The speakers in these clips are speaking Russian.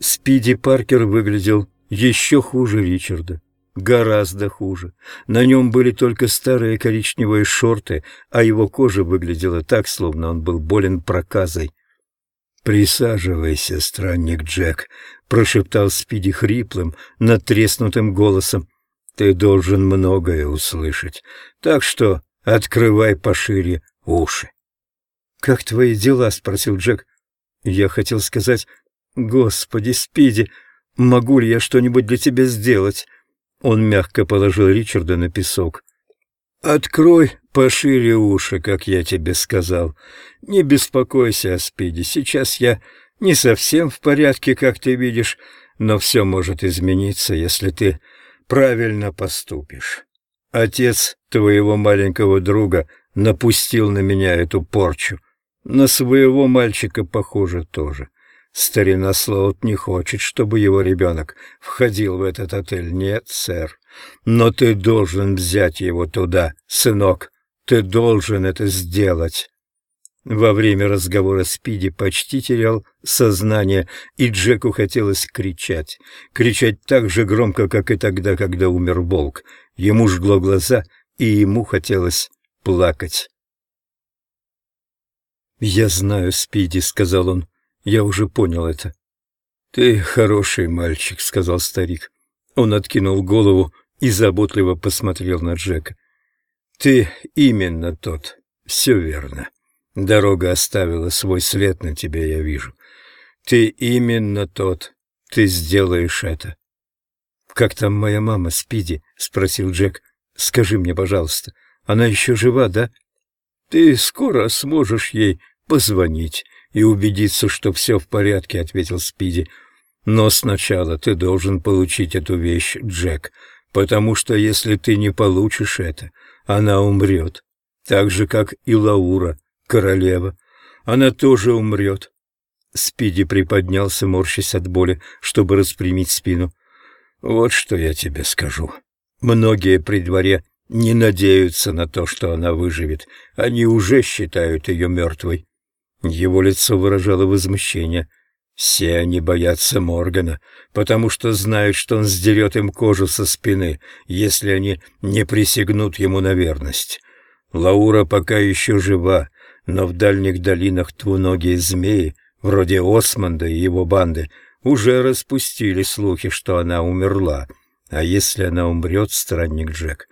Спиди Паркер выглядел еще хуже Ричарда. Гораздо хуже. На нем были только старые коричневые шорты, а его кожа выглядела так, словно он был болен проказой. «Присаживайся, странник Джек», — прошептал Спиди хриплым, натреснутым голосом. «Ты должен многое услышать, так что открывай пошире уши». «Как твои дела?» — спросил Джек. Я хотел сказать, «Господи, Спиди, могу ли я что-нибудь для тебя сделать?» Он мягко положил Ричарда на песок. «Открой пошире уши, как я тебе сказал. Не беспокойся о Спиди. Сейчас я не совсем в порядке, как ты видишь, но все может измениться, если ты правильно поступишь. Отец твоего маленького друга напустил на меня эту порчу. На своего мальчика, похоже, тоже. Старина Слоут не хочет, чтобы его ребенок входил в этот отель. Нет, сэр. Но ты должен взять его туда, сынок. Ты должен это сделать. Во время разговора Спиди почти терял сознание, и Джеку хотелось кричать. Кричать так же громко, как и тогда, когда умер волк. Ему жгло глаза, и ему хотелось плакать. «Я знаю, Спиди», — сказал он. «Я уже понял это». «Ты хороший мальчик», — сказал старик. Он откинул голову и заботливо посмотрел на Джека. «Ты именно тот. Все верно. Дорога оставила свой след на тебе, я вижу. Ты именно тот. Ты сделаешь это». «Как там моя мама, Спиди?» — спросил Джек. «Скажи мне, пожалуйста, она еще жива, да?» «Ты скоро сможешь ей позвонить и убедиться, что все в порядке», — ответил Спиди. «Но сначала ты должен получить эту вещь, Джек, потому что если ты не получишь это, она умрет, так же, как и Лаура, королева. Она тоже умрет». Спиди приподнялся, морщась от боли, чтобы распрямить спину. «Вот что я тебе скажу. Многие при дворе не надеются на то, что она выживет. Они уже считают ее мертвой. Его лицо выражало возмущение. Все они боятся Моргана, потому что знают, что он сдерет им кожу со спины, если они не присягнут ему на верность. Лаура пока еще жива, но в дальних долинах двуногие змеи, вроде Османда и его банды, уже распустили слухи, что она умерла. А если она умрет, странник Джек,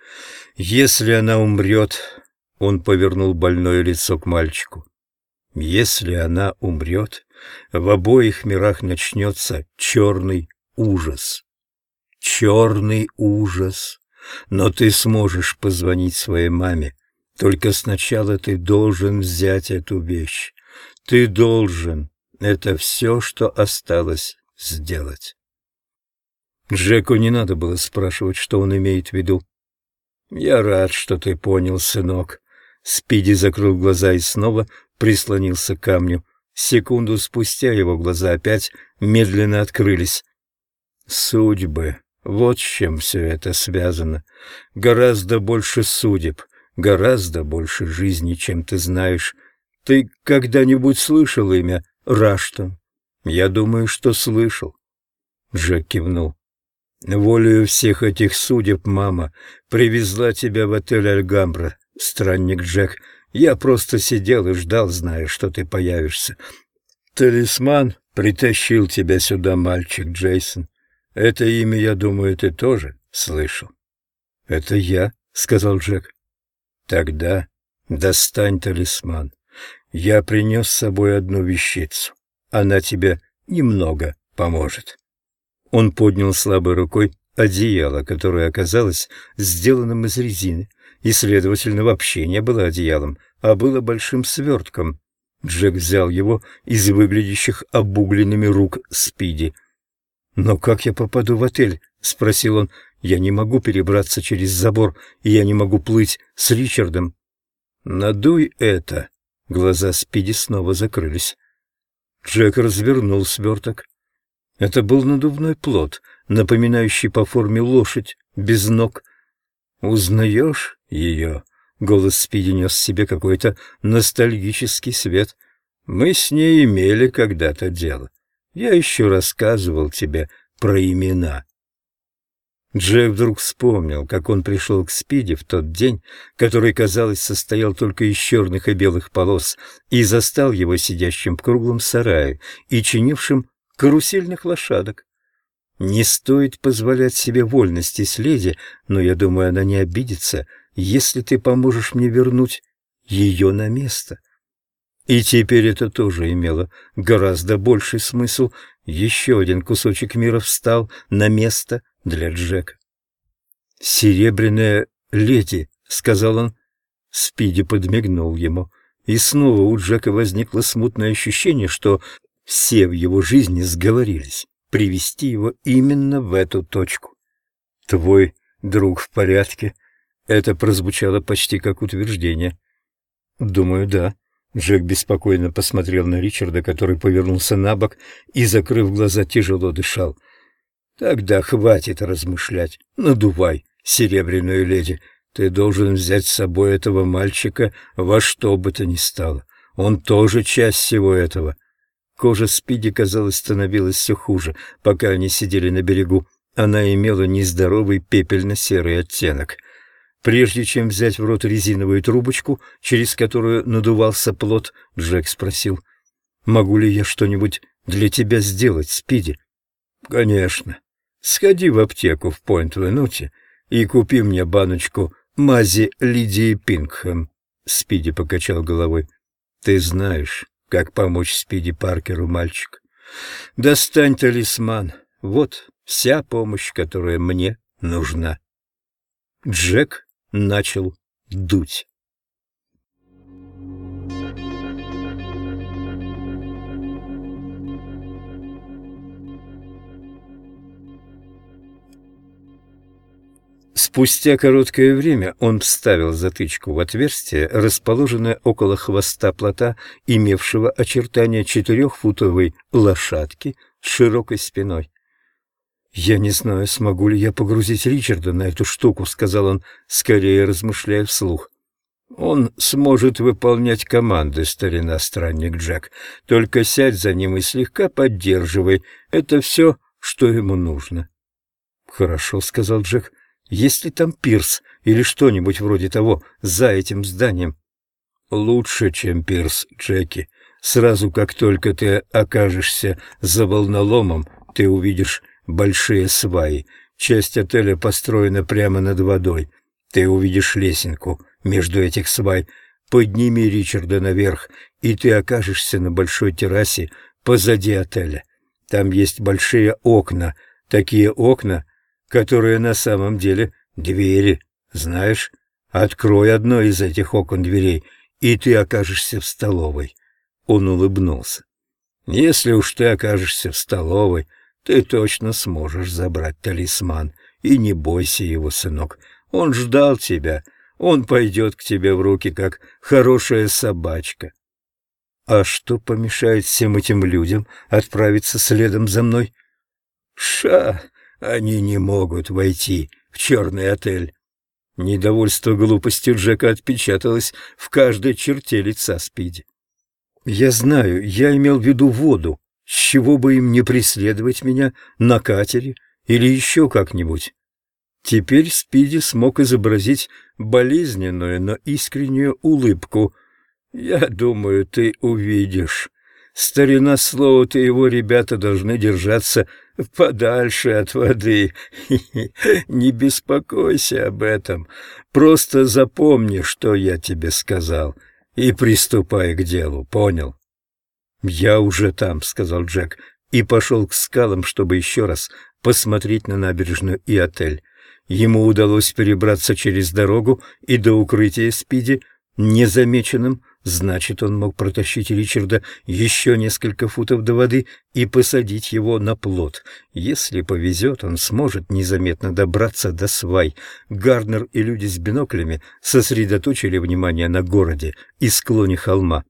если она умрет, он повернул больное лицо к мальчику. Если она умрет, в обоих мирах начнется черный ужас. Черный ужас. Но ты сможешь позвонить своей маме. Только сначала ты должен взять эту вещь. Ты должен. Это все, что осталось сделать. Джеку не надо было спрашивать, что он имеет в виду. «Я рад, что ты понял, сынок». Спиди закрыл глаза и снова прислонился к камню. Секунду спустя его глаза опять медленно открылись. «Судьбы. Вот с чем все это связано. Гораздо больше судеб, гораздо больше жизни, чем ты знаешь. Ты когда-нибудь слышал имя Раштон? Я думаю, что слышал». Джек кивнул. Волею всех этих судеб мама привезла тебя в отель Альгамбра, странник Джек. Я просто сидел и ждал, зная, что ты появишься. Талисман притащил тебя сюда, мальчик Джейсон. Это имя, я думаю, ты тоже слышал. — Это я, — сказал Джек. — Тогда достань талисман. Я принес с собой одну вещицу. Она тебе немного поможет. Он поднял слабой рукой одеяло, которое оказалось сделанным из резины, и, следовательно, вообще не было одеялом, а было большим свертком. Джек взял его из выглядящих обугленными рук Спиди. «Но как я попаду в отель?» — спросил он. «Я не могу перебраться через забор, и я не могу плыть с Ричардом». «Надуй это!» Глаза Спиди снова закрылись. Джек развернул сверток. Это был надувной плод, напоминающий по форме лошадь, без ног. «Узнаешь ее?» — голос Спиди нес в себе какой-то ностальгический свет. «Мы с ней имели когда-то дело. Я еще рассказывал тебе про имена. Джек вдруг вспомнил, как он пришел к Спиди в тот день, который, казалось, состоял только из черных и белых полос, и застал его сидящим в круглом сарае и чинившим карусельных лошадок. Не стоит позволять себе вольности с леди, но я думаю, она не обидится, если ты поможешь мне вернуть ее на место. И теперь это тоже имело гораздо больший смысл. Еще один кусочек мира встал на место для Джека. «Серебряная леди», — сказал он. Спиди подмигнул ему. И снова у Джека возникло смутное ощущение, что все в его жизни сговорились привести его именно в эту точку. «Твой друг в порядке?» Это прозвучало почти как утверждение. «Думаю, да». Джек беспокойно посмотрел на Ричарда, который повернулся на бок и, закрыв глаза, тяжело дышал. «Тогда хватит размышлять. Надувай, серебряную леди. Ты должен взять с собой этого мальчика во что бы то ни стало. Он тоже часть всего этого». Кожа Спиди, казалось, становилась все хуже, пока они сидели на берегу. Она имела нездоровый пепельно-серый оттенок. Прежде чем взять в рот резиновую трубочку, через которую надувался плод, Джек спросил, «Могу ли я что-нибудь для тебя сделать, Спиди?» «Конечно. Сходи в аптеку в Пойнт-Венуте и купи мне баночку мази Лидии Пингхэм». Спиди покачал головой. «Ты знаешь, как помочь Спиди Паркеру, мальчик. Достань талисман. Вот вся помощь, которая мне нужна». Джек начал дуть. Спустя короткое время он вставил затычку в отверстие, расположенное около хвоста плота, имевшего очертания четырехфутовой лошадки с широкой спиной. «Я не знаю, смогу ли я погрузить Ричарда на эту штуку», — сказал он, скорее размышляя вслух. «Он сможет выполнять команды, старина странник Джек. Только сядь за ним и слегка поддерживай. Это все, что ему нужно». «Хорошо», — сказал Джек. «Есть ли там пирс или что-нибудь вроде того за этим зданием?» «Лучше, чем пирс, Джеки. Сразу как только ты окажешься за волноломом, ты увидишь большие сваи. Часть отеля построена прямо над водой. Ты увидишь лесенку между этих свай. Подними Ричарда наверх, и ты окажешься на большой террасе позади отеля. Там есть большие окна, такие окна, которые на самом деле двери, знаешь? Открой одно из этих окон дверей, и ты окажешься в столовой. Он улыбнулся. Если уж ты окажешься в столовой, ты точно сможешь забрать талисман, и не бойся его, сынок. Он ждал тебя, он пойдет к тебе в руки, как хорошая собачка. А что помешает всем этим людям отправиться следом за мной? Ша, они не могут войти в черный отель. Недовольство глупостью Джека отпечаталось в каждой черте лица Спиди. «Я знаю, я имел в виду воду. С чего бы им не преследовать меня на катере или еще как-нибудь? Теперь Спиди смог изобразить болезненную, но искреннюю улыбку. «Я думаю, ты увидишь. Старина Слоут и его ребята должны держаться подальше от воды. Не беспокойся об этом. Просто запомни, что я тебе сказал, и приступай к делу, понял?» «Я уже там», — сказал Джек, и пошел к скалам, чтобы еще раз посмотреть на набережную и отель. Ему удалось перебраться через дорогу и до укрытия Спиди незамеченным, значит, он мог протащить Ричарда еще несколько футов до воды и посадить его на плот. Если повезет, он сможет незаметно добраться до свай. Гарнер и люди с биноклями сосредоточили внимание на городе и склоне холма.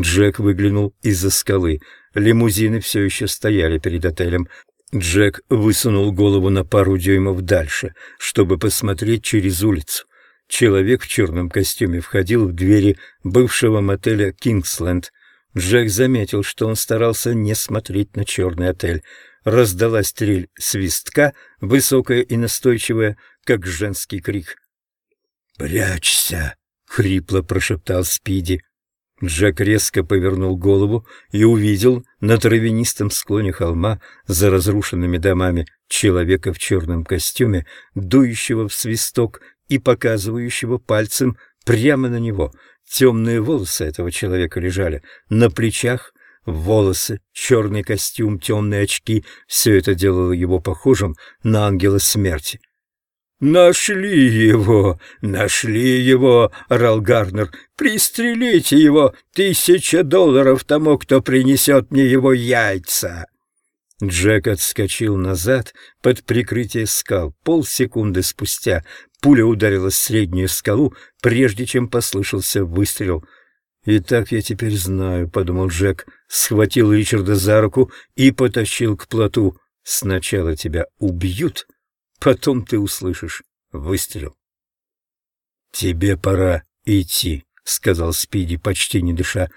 Джек выглянул из-за скалы. Лимузины все еще стояли перед отелем. Джек высунул голову на пару дюймов дальше, чтобы посмотреть через улицу. Человек в черном костюме входил в двери бывшего мотеля «Кингсленд». Джек заметил, что он старался не смотреть на черный отель. Раздалась трель свистка, высокая и настойчивая, как женский крик. «Прячься!» — хрипло прошептал Спиди. Джек резко повернул голову и увидел на травянистом склоне холма за разрушенными домами человека в черном костюме, дующего в свисток и показывающего пальцем прямо на него. Темные волосы этого человека лежали на плечах, волосы, черный костюм, темные очки — все это делало его похожим на ангела смерти. «Нашли его! Нашли его!» — орал Гарнер. «Пристрелите его! Тысяча долларов тому, кто принесет мне его яйца!» Джек отскочил назад под прикрытие скал. Полсекунды спустя пуля ударила в среднюю скалу, прежде чем послышался выстрел. «И так я теперь знаю», — подумал Джек, схватил Ричарда за руку и потащил к плоту. «Сначала тебя убьют, Потом ты услышишь выстрел. «Тебе пора идти», — сказал Спиди, почти не дыша.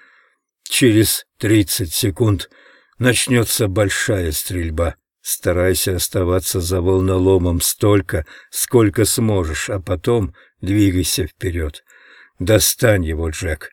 «Через тридцать секунд начнется большая стрельба. Старайся оставаться за волноломом столько, сколько сможешь, а потом двигайся вперед. Достань его, Джек».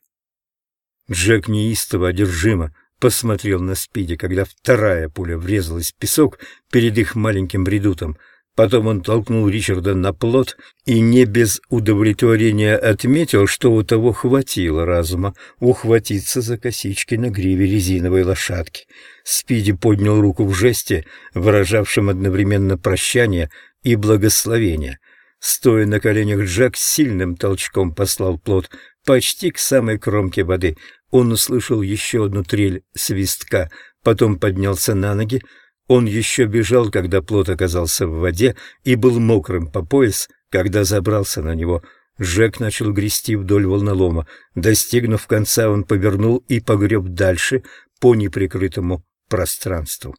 Джек неистово, одержимо посмотрел на Спиди, когда вторая пуля врезалась в песок перед их маленьким редутом — Потом он толкнул Ричарда на плот и не без удовлетворения отметил, что у того хватило разума ухватиться за косички на гриве резиновой лошадки. Спиди поднял руку в жесте, выражавшем одновременно прощание и благословение. Стоя на коленях, Джек сильным толчком послал плот почти к самой кромке воды. Он услышал еще одну трель свистка, потом поднялся на ноги, он еще бежал, когда плот оказался в воде, и был мокрым по пояс, когда забрался на него. Жек начал грести вдоль волнолома. Достигнув конца, он повернул и погреб дальше по неприкрытому пространству.